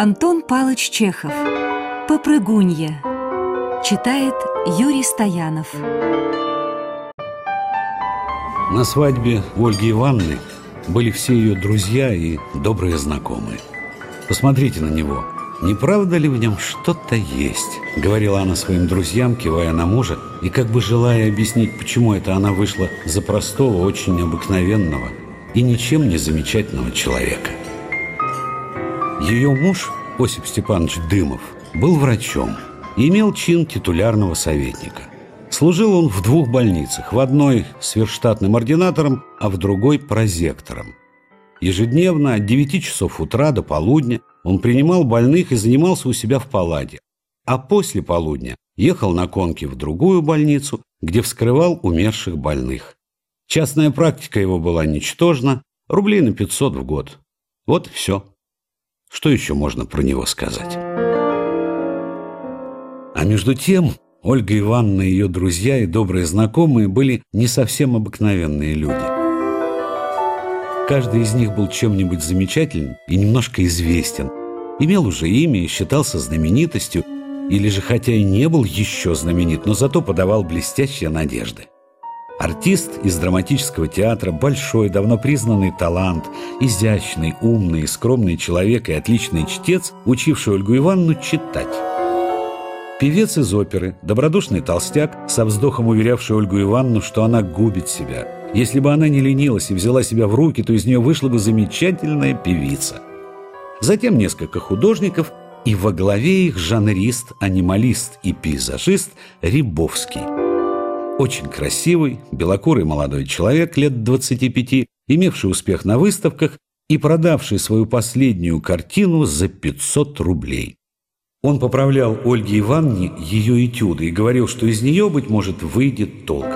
Антон Палыч Чехов «Попрыгунья» Читает Юрий Стоянов На свадьбе Ольги Ивановны были все ее друзья и добрые знакомые. Посмотрите на него. Не правда ли в нем что-то есть? Говорила она своим друзьям, кивая на мужа, и как бы желая объяснить, почему это она вышла за простого, очень обыкновенного и ничем не замечательного человека. Ее муж, Осип Степанович Дымов, был врачом и имел чин титулярного советника. Служил он в двух больницах, в одной сверхштатным ординатором, а в другой прозектором. Ежедневно от 9 часов утра до полудня он принимал больных и занимался у себя в палате, а после полудня ехал на конке в другую больницу, где вскрывал умерших больных. Частная практика его была ничтожна, рублей на 500 в год. Вот и все. Что еще можно про него сказать? А между тем, Ольга Ивановна и ее друзья и добрые знакомые были не совсем обыкновенные люди. Каждый из них был чем-нибудь замечательным и немножко известен, имел уже имя и считался знаменитостью, или же хотя и не был еще знаменит, но зато подавал блестящие надежды. Артист из драматического театра, большой, давно признанный талант, изящный, умный, скромный человек и отличный чтец, учивший Ольгу Ивановну читать. Певец из оперы, добродушный толстяк, со вздохом уверявший Ольгу Ивановну, что она губит себя. Если бы она не ленилась и взяла себя в руки, то из нее вышла бы замечательная певица. Затем несколько художников, и во главе их жанрист, анималист и пейзажист Рябовский – очень красивый, белокурый молодой человек лет 25, имевший успех на выставках и продавший свою последнюю картину за 500 рублей. Он поправлял Ольге Ивановне ее этюды и говорил, что из нее, быть может, выйдет толк.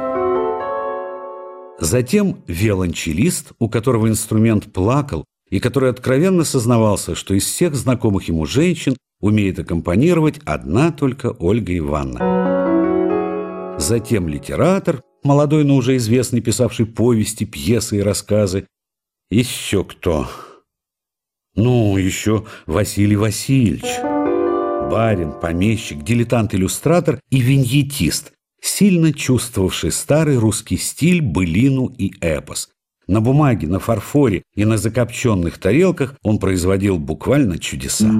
Затем виолончелист, у которого инструмент плакал, и который откровенно сознавался, что из всех знакомых ему женщин умеет аккомпанировать одна только Ольга Ивановна затем литератор, молодой, но уже известный, писавший повести, пьесы и рассказы. Еще кто? Ну, еще Василий Васильевич. Барин, помещик, дилетант-иллюстратор и виньетист, сильно чувствовавший старый русский стиль, былину и эпос. На бумаге, на фарфоре и на закопченных тарелках он производил буквально чудеса.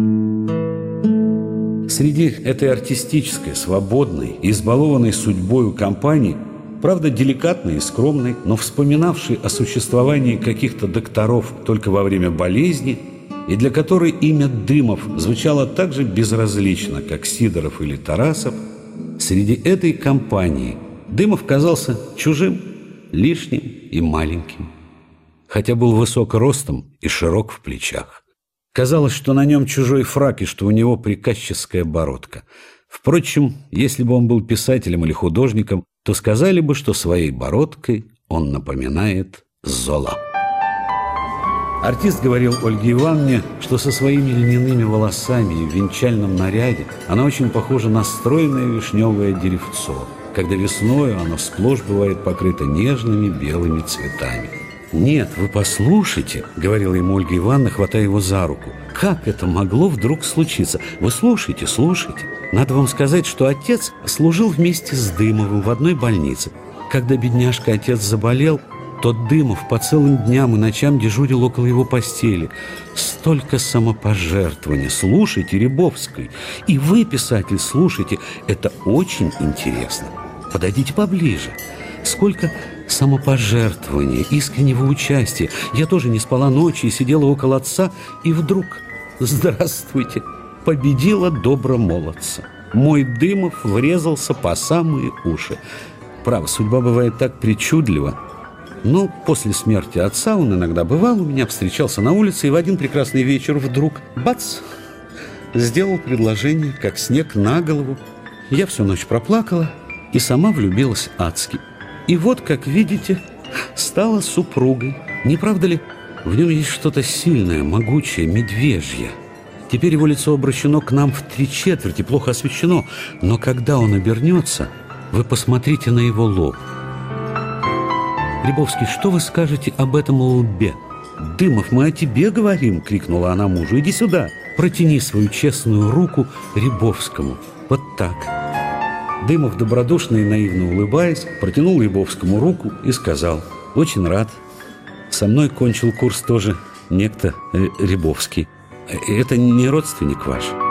Среди этой артистической, свободной, избалованной судьбою компании, правда, деликатной и скромной, но вспоминавшей о существовании каких-то докторов только во время болезни, и для которой имя Дымов звучало так же безразлично, как Сидоров или Тарасов, среди этой компании Дымов казался чужим, лишним и маленьким, хотя был высок ростом и широк в плечах. Казалось, что на нем чужой фраг и что у него приказческая бородка. Впрочем, если бы он был писателем или художником, то сказали бы, что своей бородкой он напоминает Зола. Артист говорил Ольге Ивановне, что со своими льняными волосами и в венчальном наряде она очень похожа на стройное вишневое деревцо, когда весною оно сплошь бывает покрыто нежными белыми цветами. «Нет, вы послушайте», — говорила ему Ольга Ивановна, хватая его за руку. «Как это могло вдруг случиться? Вы слушайте, слушайте. Надо вам сказать, что отец служил вместе с Дымовым в одной больнице. Когда бедняжка отец заболел, тот Дымов по целым дням и ночам дежурил около его постели. Столько самопожертвования. Слушайте, Рябовской. И вы, писатель, слушайте. Это очень интересно. Подойдите поближе. Сколько самопожертвования, искреннего участия. Я тоже не спала ночи и сидела около отца, и вдруг, здравствуйте, победила добромолодца. Мой Дымов врезался по самые уши. Право, судьба бывает так причудлива. Но после смерти отца он иногда бывал у меня, встречался на улице, и в один прекрасный вечер вдруг, бац, сделал предложение, как снег на голову. Я всю ночь проплакала и сама влюбилась адски. И вот, как видите, стала супругой. Не правда ли? В нем есть что-то сильное, могучее, медвежье. Теперь его лицо обращено к нам в три четверти, плохо освещено. Но когда он обернется, вы посмотрите на его лоб. Рябовский, что вы скажете об этом лбе? «Дымов, мы о тебе говорим!» — крикнула она мужу. «Иди сюда!» протяни свою честную руку Рябовскому. Вот так. Дымов, добродушно и наивно улыбаясь, протянул Рябовскому руку и сказал «Очень рад. Со мной кончил курс тоже некто Рябовский. Это не родственник ваш?»